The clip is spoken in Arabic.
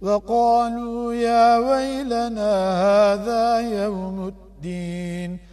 وقالوا يا ويلنا هذا يوم الدين.